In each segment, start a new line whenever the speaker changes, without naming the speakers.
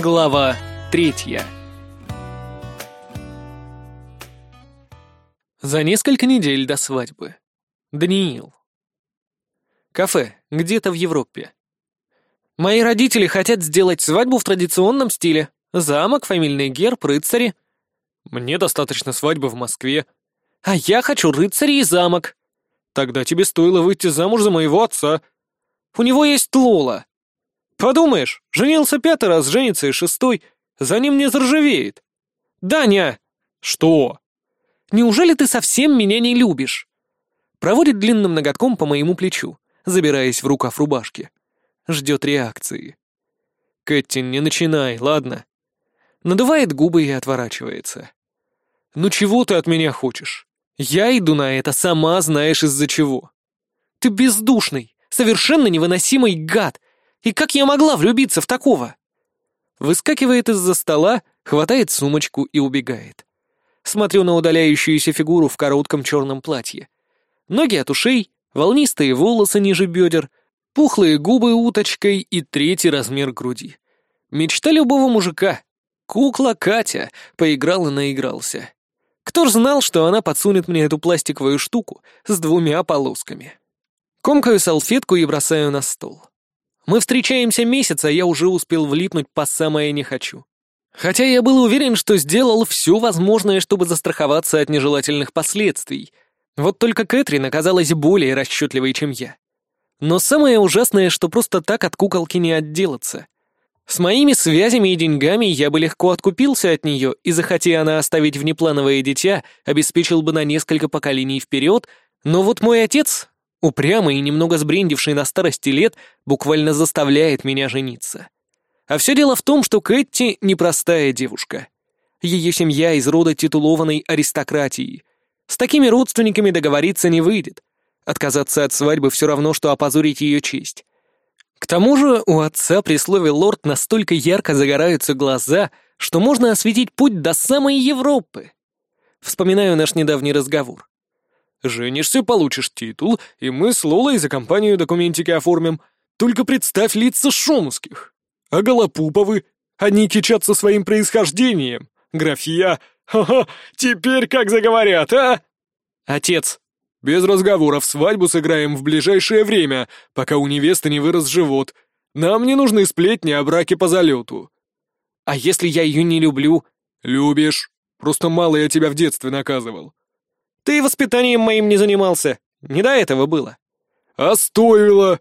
Глава третья. За несколько недель до свадьбы. Даниил. Кафе, где-то в Европе. Мои родители хотят сделать свадьбу в традиционном стиле. Замок, фамильный герб, рыцари. Мне достаточно свадьбы в Москве. А я хочу рыцари и замок. Тогда тебе стоило выйти замуж за моего отца. У него есть Лола. Подумаешь, женился пятый раз, женится и шестой. За ним не заржавеет. Даня! Что? Неужели ты совсем меня не любишь? Проводит длинным ноготком по моему плечу, забираясь в рукав рубашки. Ждет реакции. Кэти, не начинай, ладно? Надувает губы и отворачивается. Ну чего ты от меня хочешь? Я иду на это, сама знаешь из-за чего. Ты бездушный, совершенно невыносимый гад. И как я могла влюбиться в такого? Выскакивает из-за стола, хватает сумочку и убегает. Смотрю на удаляющуюся фигуру в коротком черном платье. Ноги от ушей, волнистые волосы ниже бедер, пухлые губы уточкой и третий размер груди. Мечта любого мужика. Кукла Катя поиграл и наигрался. Кто ж знал, что она подсунет мне эту пластиковую штуку с двумя полосками? Комкаю салфетку и бросаю на стол. Мы встречаемся месяц, а я уже успел влипнуть по самое не хочу. Хотя я был уверен, что сделал все возможное, чтобы застраховаться от нежелательных последствий. Вот только Кэтрин оказалась более расчетливой, чем я. Но самое ужасное, что просто так от куколки не отделаться. С моими связями и деньгами я бы легко откупился от нее, и захотя она оставить внеплановое дитя, обеспечил бы на несколько поколений вперед, но вот мой отец, упрямый и немного сбрендивший на старости лет, буквально заставляет меня жениться. А все дело в том, что Кэти непростая девушка. Ее семья из рода титулованной аристократии. С такими родственниками договориться не выйдет. Отказаться от свадьбы все равно, что опозорить ее честь. К тому же у отца при слове «лорд» настолько ярко загораются глаза, что можно осветить путь до самой Европы. Вспоминаю наш недавний разговор. «Женишься, получишь титул, и мы с Лолой за компанию документики оформим. Только представь лица Шомских. А Голопуповы? Они кичатся своим происхождением. Графья. Ха-ха, теперь как заговорят, а?» «Отец, без разговоров свадьбу сыграем в ближайшее время, пока у невесты не вырос живот. Нам не нужны сплетни о браке по залету». «А если я ее не люблю?» «Любишь. Просто мало я тебя в детстве наказывал». «Ты воспитанием моим не занимался. Не до этого было». «А стоило!»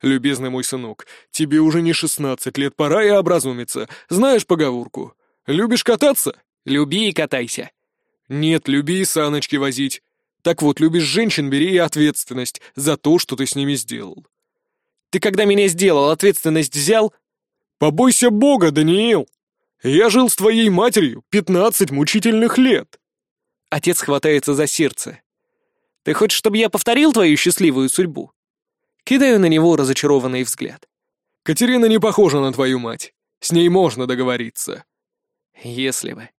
«Любезный мой сынок, тебе уже не шестнадцать лет, пора и образумиться. Знаешь поговорку? Любишь кататься? Люби и катайся». «Нет, люби и саночки возить. Так вот, любишь женщин, бери и ответственность за то, что ты с ними сделал. Ты когда меня сделал, ответственность взял? Побойся Бога, Даниил! Я жил с твоей матерью пятнадцать мучительных лет. Отец хватается за сердце. Ты хочешь, чтобы я повторил твою счастливую судьбу? Кидаю на него разочарованный взгляд. Катерина не похожа на твою мать. С ней можно договориться. Если бы.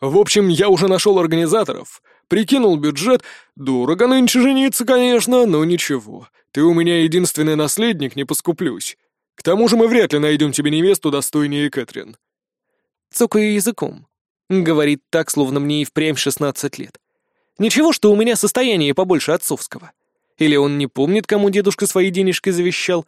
В общем, я уже нашел организаторов, прикинул бюджет. Дорого нынче жениться, конечно, но ничего. Ты у меня единственный наследник, не поскуплюсь. К тому же мы вряд ли найдем тебе невесту достойнее Кэтрин. Цокаю языком. Говорит так, словно мне и впрямь шестнадцать лет. Ничего, что у меня состояние побольше отцовского. Или он не помнит, кому дедушка свои денежки завещал.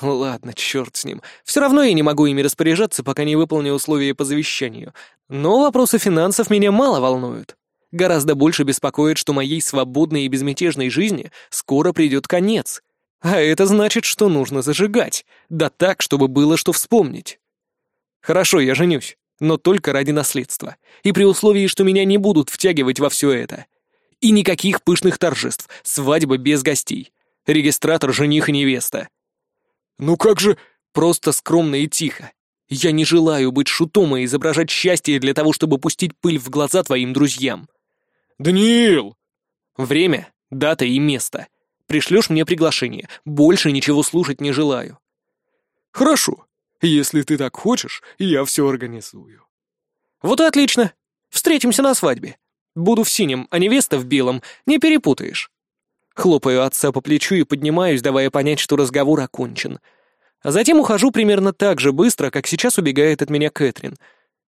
Ладно, черт с ним. Все равно я не могу ими распоряжаться, пока не выполню условия по завещанию. Но вопросы финансов меня мало волнуют. Гораздо больше беспокоит, что моей свободной и безмятежной жизни скоро придет конец. А это значит, что нужно зажигать. Да так, чтобы было что вспомнить. Хорошо, я женюсь, но только ради наследства. И при условии, что меня не будут втягивать во все это. И никаких пышных торжеств, свадьба без гостей. Регистратор, жених и невеста. Ну как же... Просто скромно и тихо. Я не желаю быть шутом и изображать счастье для того, чтобы пустить пыль в глаза твоим друзьям. «Даниил!» «Время, дата и место. Пришлешь мне приглашение. Больше ничего слушать не желаю». «Хорошо. Если ты так хочешь, я все организую». «Вот и отлично. Встретимся на свадьбе. Буду в синем, а невеста в белом. Не перепутаешь». Хлопаю отца по плечу и поднимаюсь, давая понять, что разговор окончен. А затем ухожу примерно так же быстро, как сейчас убегает от меня Кэтрин.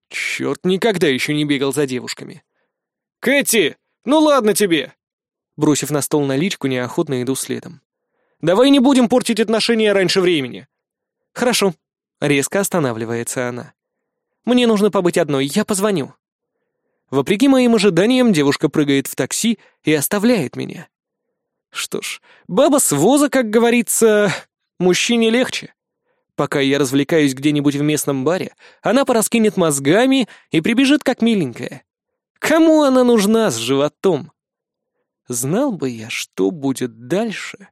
Черт, никогда еще не бегал за девушками. «Кэти, ну ладно тебе!» Бросив на стол наличку, неохотно иду следом. «Давай не будем портить отношения раньше времени!» «Хорошо», — резко останавливается она. «Мне нужно побыть одной, я позвоню». Вопреки моим ожиданиям, девушка прыгает в такси и оставляет меня. Что ж, баба с воза, как говорится, мужчине легче. Пока я развлекаюсь где-нибудь в местном баре, она пораскинет мозгами и прибежит как миленькая. Кому она нужна с животом? Знал бы я, что будет дальше.